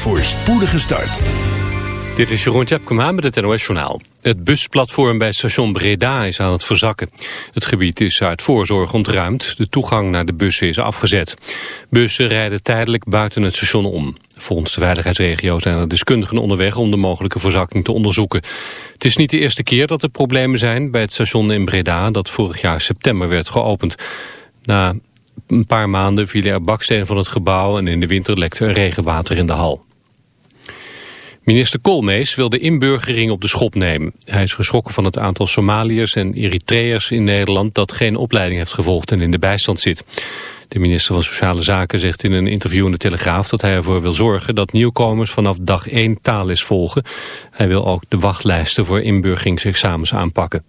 voor spoedige start. Dit is Jeroen Tjepkema met het NOS Journaal. Het busplatform bij station Breda is aan het verzakken. Het gebied is uit voorzorg ontruimd. De toegang naar de bussen is afgezet. Bussen rijden tijdelijk buiten het station om. Volgens de veiligheidsregio zijn er deskundigen onderweg om de mogelijke verzakking te onderzoeken. Het is niet de eerste keer dat er problemen zijn bij het station in Breda dat vorig jaar september werd geopend. Na een paar maanden vielen er bakstenen van het gebouw en in de winter lekte er regenwater in de hal. Minister Koolmees wil de inburgering op de schop nemen. Hij is geschrokken van het aantal Somaliërs en Eritreërs in Nederland dat geen opleiding heeft gevolgd en in de bijstand zit. De minister van Sociale Zaken zegt in een interview in de Telegraaf dat hij ervoor wil zorgen dat nieuwkomers vanaf dag 1 taalles volgen. Hij wil ook de wachtlijsten voor inburgeringsexamens aanpakken.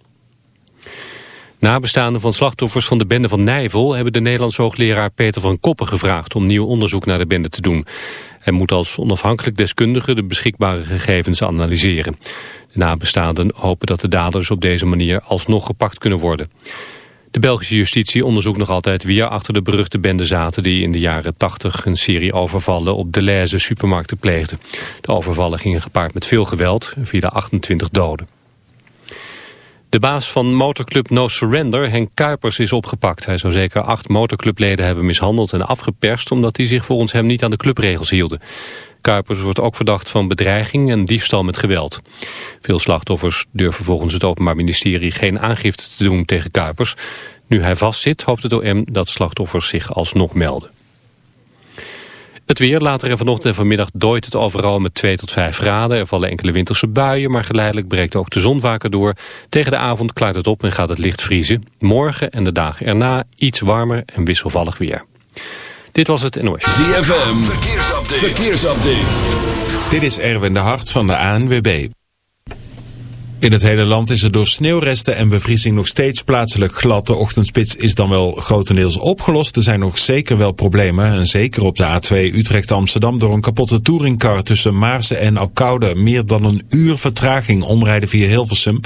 Nabestaanden van slachtoffers van de bende van Nijvel hebben de Nederlandse hoogleraar Peter van Koppen gevraagd om nieuw onderzoek naar de bende te doen. Hij moet als onafhankelijk deskundige de beschikbare gegevens analyseren. De nabestaanden hopen dat de daders op deze manier alsnog gepakt kunnen worden. De Belgische justitie onderzoekt nog altijd wie er achter de beruchte bende zaten... die in de jaren 80 een serie overvallen op de Leze supermarkten pleegden. De overvallen gingen gepaard met veel geweld en vielen 28 doden. De baas van motorclub No Surrender, Henk Kuipers, is opgepakt. Hij zou zeker acht motorclubleden hebben mishandeld en afgeperst... omdat die zich volgens hem niet aan de clubregels hielden. Kuipers wordt ook verdacht van bedreiging en diefstal met geweld. Veel slachtoffers durven volgens het Openbaar Ministerie geen aangifte te doen tegen Kuipers. Nu hij vastzit hoopt het OM dat slachtoffers zich alsnog melden. Het weer, later en vanochtend en vanmiddag dooit het overal met 2 tot 5 graden. Er vallen enkele winterse buien, maar geleidelijk breekt ook de zon vaker door. Tegen de avond klaart het op en gaat het licht vriezen. Morgen en de dagen erna iets warmer en wisselvallig weer. Dit was het NOS. ZFM, verkeersupdate. verkeersupdate. Dit is Erwin de Hart van de ANWB. In het hele land is er door sneeuwresten en bevriezing nog steeds plaatselijk glad. De ochtendspits is dan wel grotendeels opgelost. Er zijn nog zeker wel problemen. En zeker op de A2 Utrecht-Amsterdam door een kapotte touringcar tussen Maarsen en Alkoude. Meer dan een uur vertraging omrijden via Hilversum.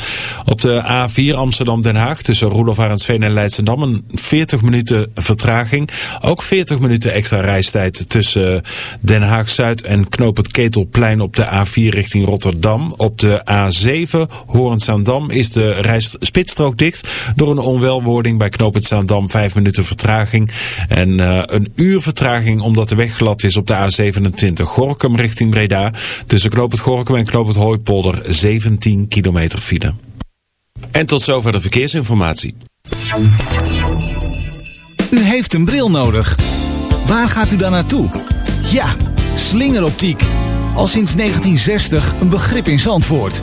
Op de A4 Amsterdam-Den Haag tussen Roelof Arendsveen en Leidsendam een 40 minuten vertraging. Ook 40 minuten extra reistijd tussen Den Haag-Zuid en Knoop het Ketelplein op de A4 richting Rotterdam. Op de A7 Hoorn-Zaandam is de reis-spitsstrook dicht door een onwelwording bij knooppunt Zaandam. Vijf minuten vertraging en uh, een uur vertraging omdat de weg glad is op de A27 Gorkum richting Breda. Tussen knooppunt Gorkum en knooppunt Hooipolder 17 kilometer file. En tot zover de verkeersinformatie. U heeft een bril nodig. Waar gaat u dan naartoe? Ja, slingeroptiek. Al sinds 1960 een begrip in Zandvoort.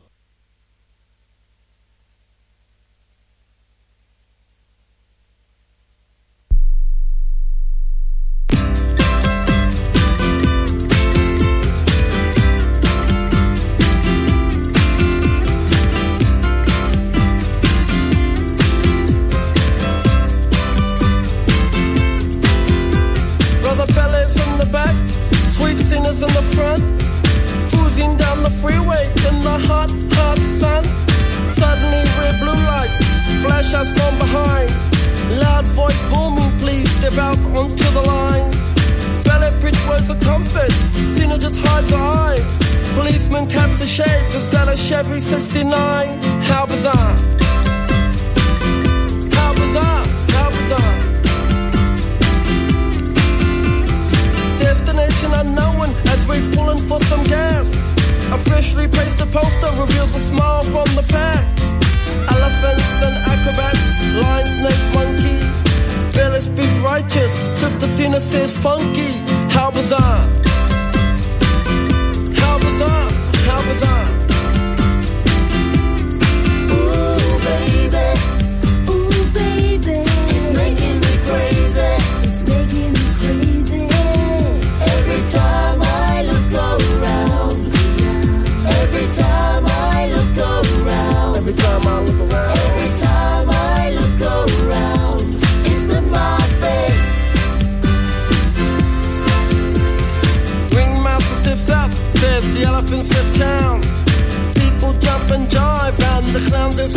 from the pack. Elephants and acrobats, lions, snakes, monkey. Billy speaks righteous, Sister Cena says funky. How bizarre.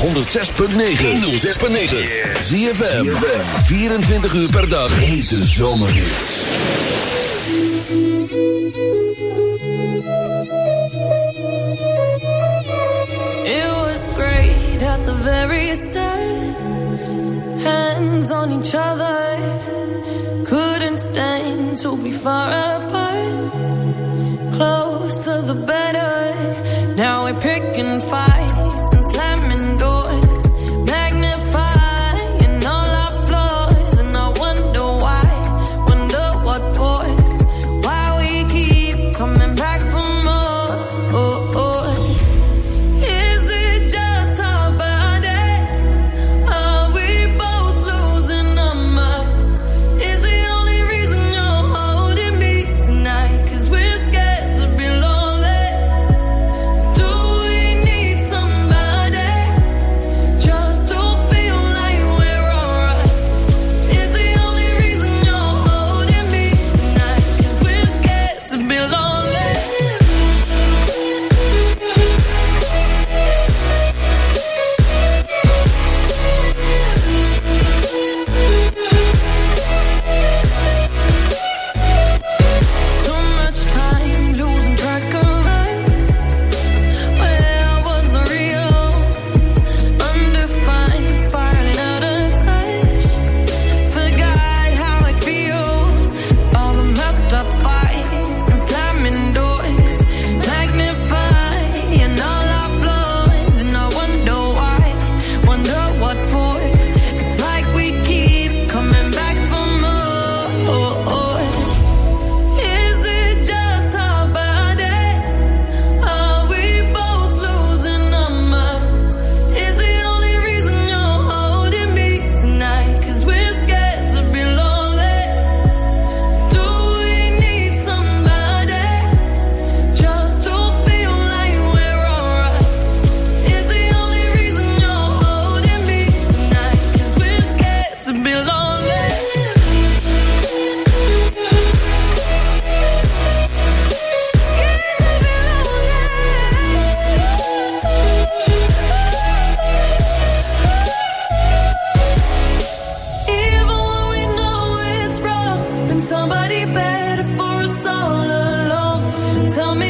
106.9. Zie je 24 uur per dag. Hete zomerhit. It was great at the very start. Hands on each other. Couldn't stand to be far apart. to the better. Now we're picking fight. nobody better for us all along. Tell me.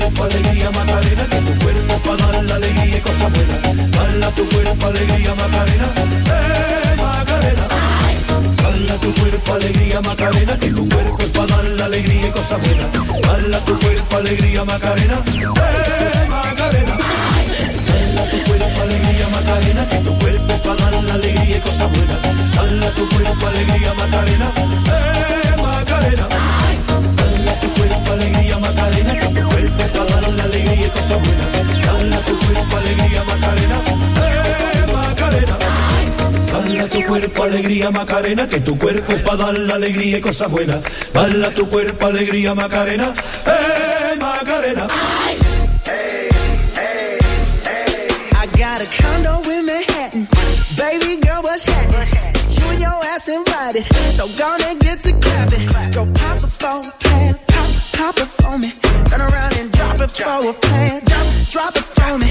cuerpo alegría Macarena, que tu cuerpo para dar la alegría y cosas buenas. Dala tu cuerpo alegría Macarena, eh Macarena. Dala tu cuerpo alegría Macarena, que tu cuerpo para dar la alegría y cosas buenas. Dala tu cuerpo alegría Macarena, eh Macarena. Dala tu cuerpo alegría Macarena, que tu cuerpo para dar la alegría y cosas buenas. Alegría Macarena, que tu cuerpo es para dar la alegría y cosas buenas. Dala tu cuerpo alegría Macarena, eh Macarena. I got a condo in Manhattan. Baby girl, what's happening? You and your ass invited. So gonna get to clapping. Go pop it for a plan. Pop, pop it for me. Turn around and drop it for a plan. Drop, drop it for me.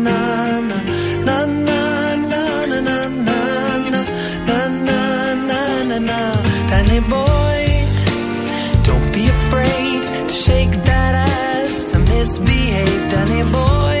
misbehaved, honey boy.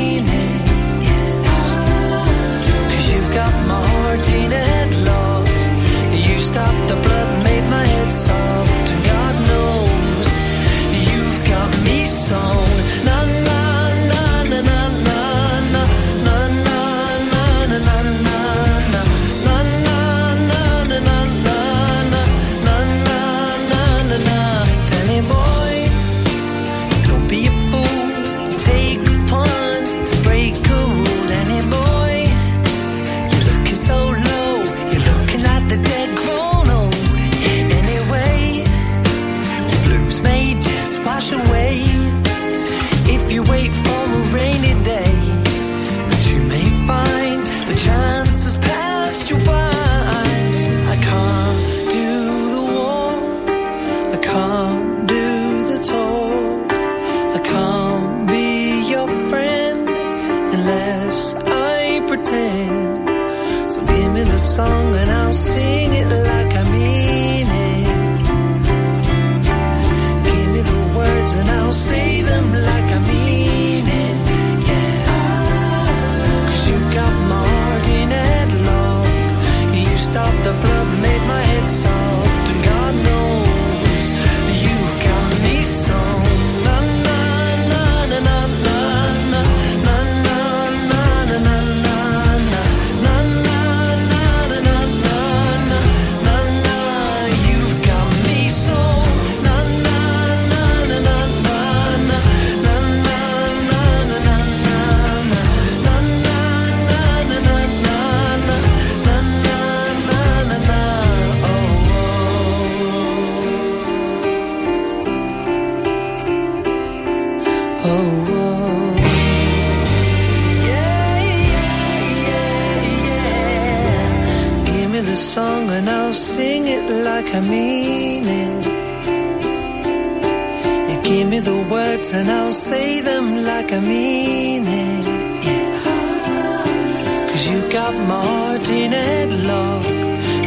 Cause you got my heart in a headlock.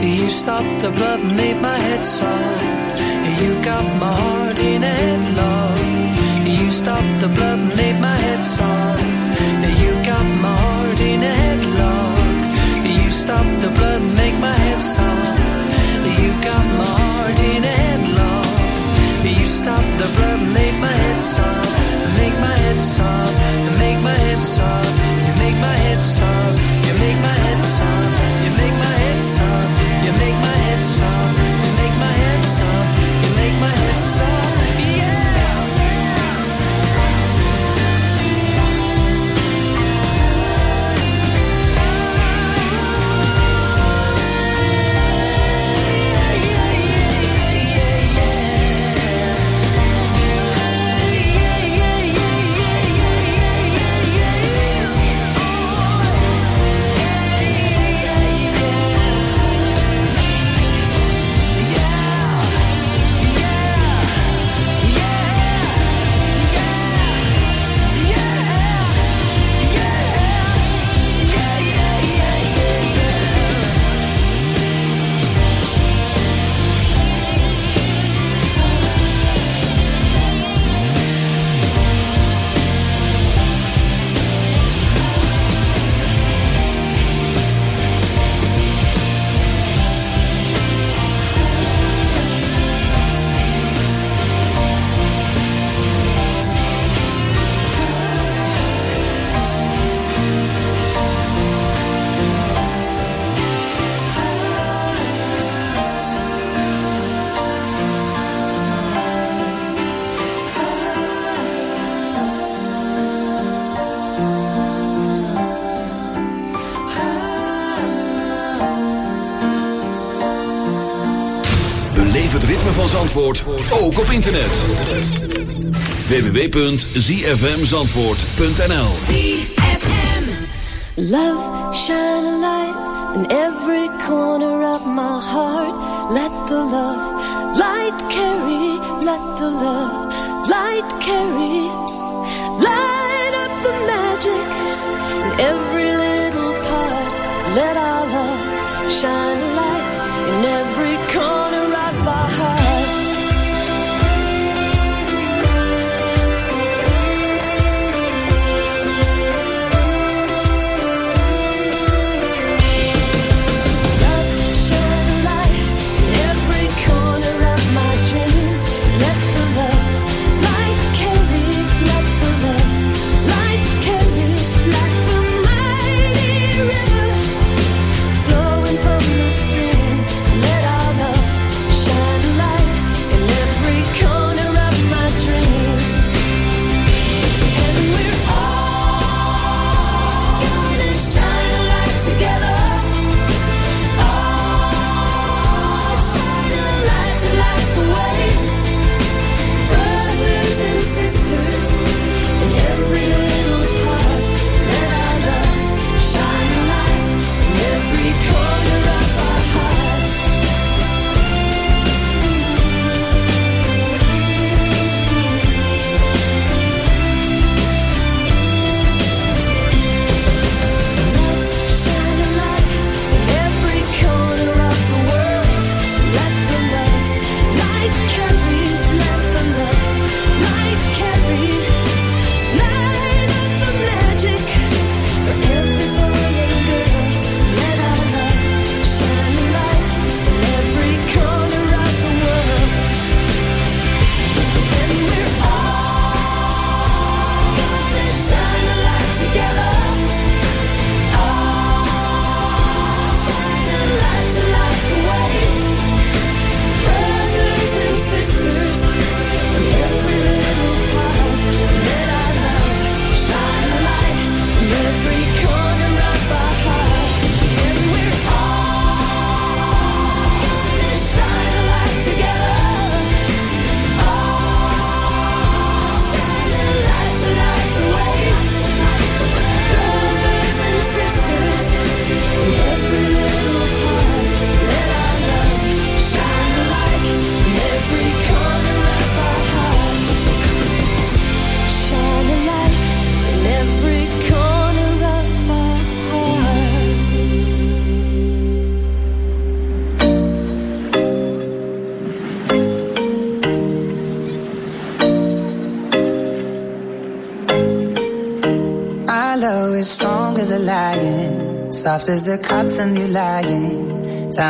You stopped the blood made my head soft. You got my heart in a headlock. You stopped the blood made my head soft. You got my heart in a headlock. You stopped the blood make my head soft. You got my heart in a headlock. Stopped the blood make my head soft. Make my head soft. Make my head soft. You make my head soft. You make my head soft. You make my head soft. You make my head soft. Van Zandvoort, ook op internet. www.zfmzandvoort.nl Love, shine a light in every corner of my heart. Let the love light carry, let the love light carry.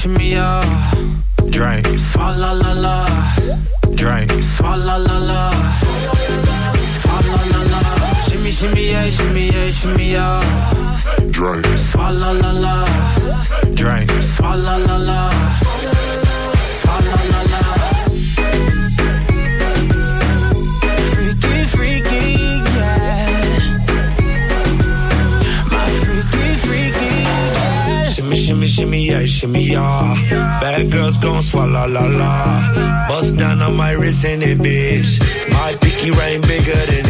for me, up. Bad girls gon' swallow la la. Bust down on my wrist in it, bitch. My pinky ring bigger than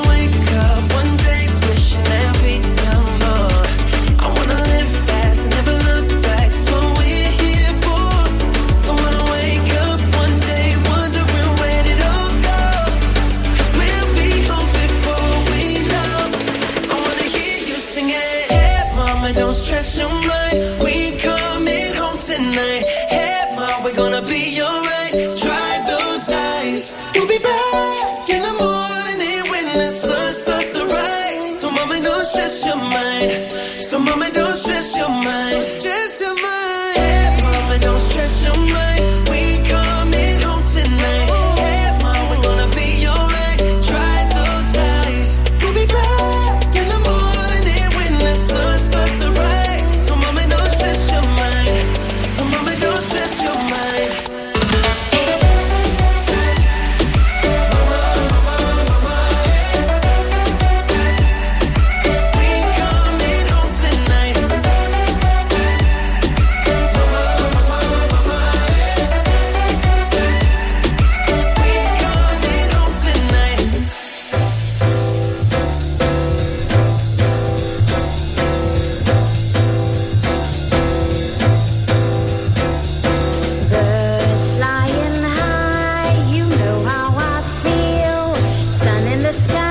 the sky.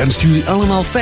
wenst jullie allemaal fijn.